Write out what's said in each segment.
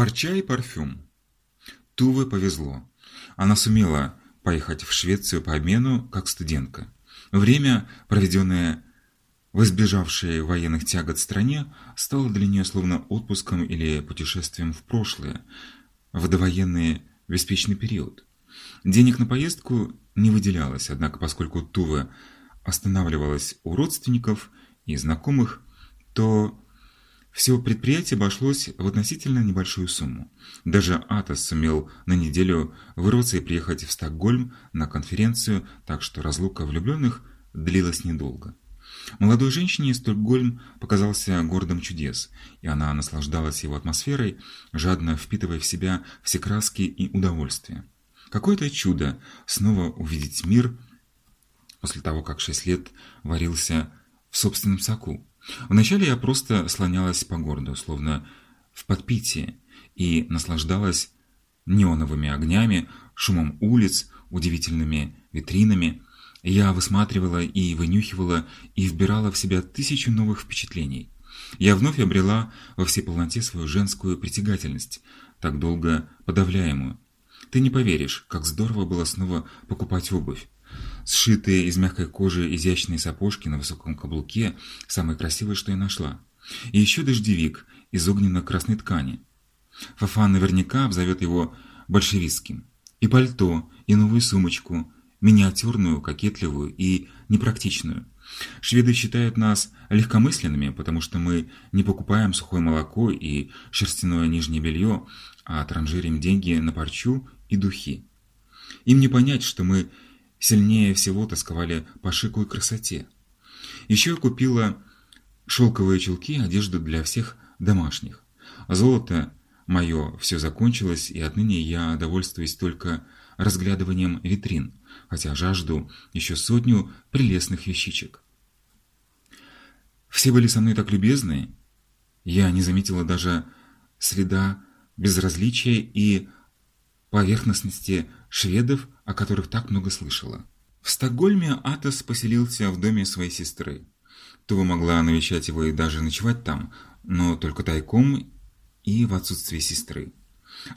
Парча и парфюм. Туве повезло. Она сумела поехать в Швецию по обмену как студентка. Время, проведенное в избежавшей военных тягот стране, стало для нее словно отпуском или путешествием в прошлое, в довоенный беспечный период. Денег на поездку не выделялось, однако поскольку Туве останавливалась у родственников и знакомых, то все предприятие обошлось в относительно небольшую сумму. Даже Атос сумел на неделю вырваться и приехать в Стокгольм на конференцию, так что разлука влюбленных длилась недолго. Молодой женщине Стокгольм показался городом чудес, и она наслаждалась его атмосферой, жадно впитывая в себя все краски и удовольствия. Какое-то чудо снова увидеть мир после того, как шесть лет варился в собственном соку. Вначале я просто слонялась по городу, словно в подпитии, и наслаждалась неоновыми огнями, шумом улиц, удивительными витринами. Я высматривала и вынюхивала и вбирала в себя тысячу новых впечатлений. Я вновь обрела во всей полноте свою женскую притягательность, так долго подавляемую. Ты не поверишь, как здорово было снова покупать обувь. Сшитые из мягкой кожи изящные сапожки на высоком каблуке, самые красивые, что я нашла. И еще дождевик из огненно-красной ткани. Фафан наверняка обзовет его большевистским. И пальто, и новую сумочку, миниатюрную, кокетливую и непрактичную. Шведы считают нас легкомысленными, потому что мы не покупаем сухое молоко и шерстяное нижнее белье, а транжирим деньги на парчу и духи. Им не понять, что мы сильнее всего тосковали по шику и красоте. Еще купила шелковые чулки и одежду для всех домашних. Золото мое все закончилось, и отныне я довольствуюсь только разглядыванием витрин, хотя жажду еще сотню прелестных вещичек. Все были со мной так любезны, я не заметила даже следа безразличия и поверхностности шведов, о которых так много слышала. В Стокгольме Атос поселился в доме своей сестры. Тува могла навещать его и даже ночевать там, но только тайком и в отсутствие сестры.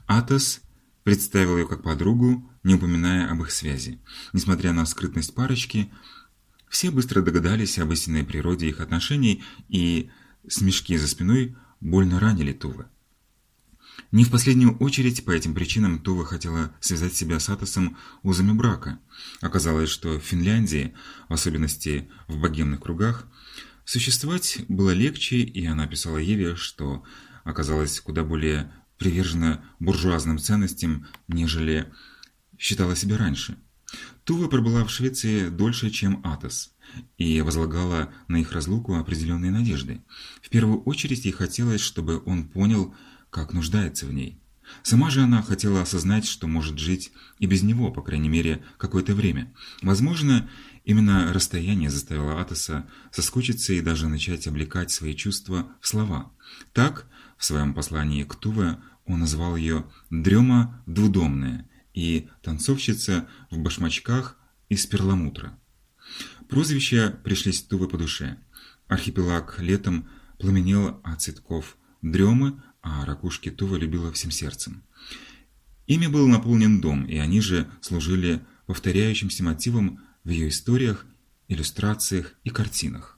Атос представил ее как подругу, не упоминая об их связи. Несмотря на скрытность парочки, все быстро догадались об истинной природе их отношений, и смешки за спиной больно ранили Тувы. Не в последнюю очередь по этим причинам Тува хотела связать себя с Атосом узами брака. Оказалось, что в Финляндии, в особенности в богемных кругах, существовать было легче, и она писала Еве, что оказалась куда более привержена буржуазным ценностям, нежели считала себя раньше. Тува пробыла в Швеции дольше, чем Атос, и возлагала на их разлуку определенные надежды. В первую очередь ей хотелось, чтобы он понял, как нуждается в ней. Сама же она хотела осознать, что может жить и без него, по крайней мере, какое-то время. Возможно, именно расстояние заставило Атоса соскучиться и даже начать облекать свои чувства в слова. Так, в своем послании к Туве он назвал ее «дрема двудомная» и «танцовщица в башмачках из перламутра». Прозвища пришлись Туве по душе. Архипелаг летом пламенел от цветков дремы, а ракушки Тува любила всем сердцем. Ими был наполнен дом, и они же служили повторяющимся мотивом в ее историях, иллюстрациях и картинах.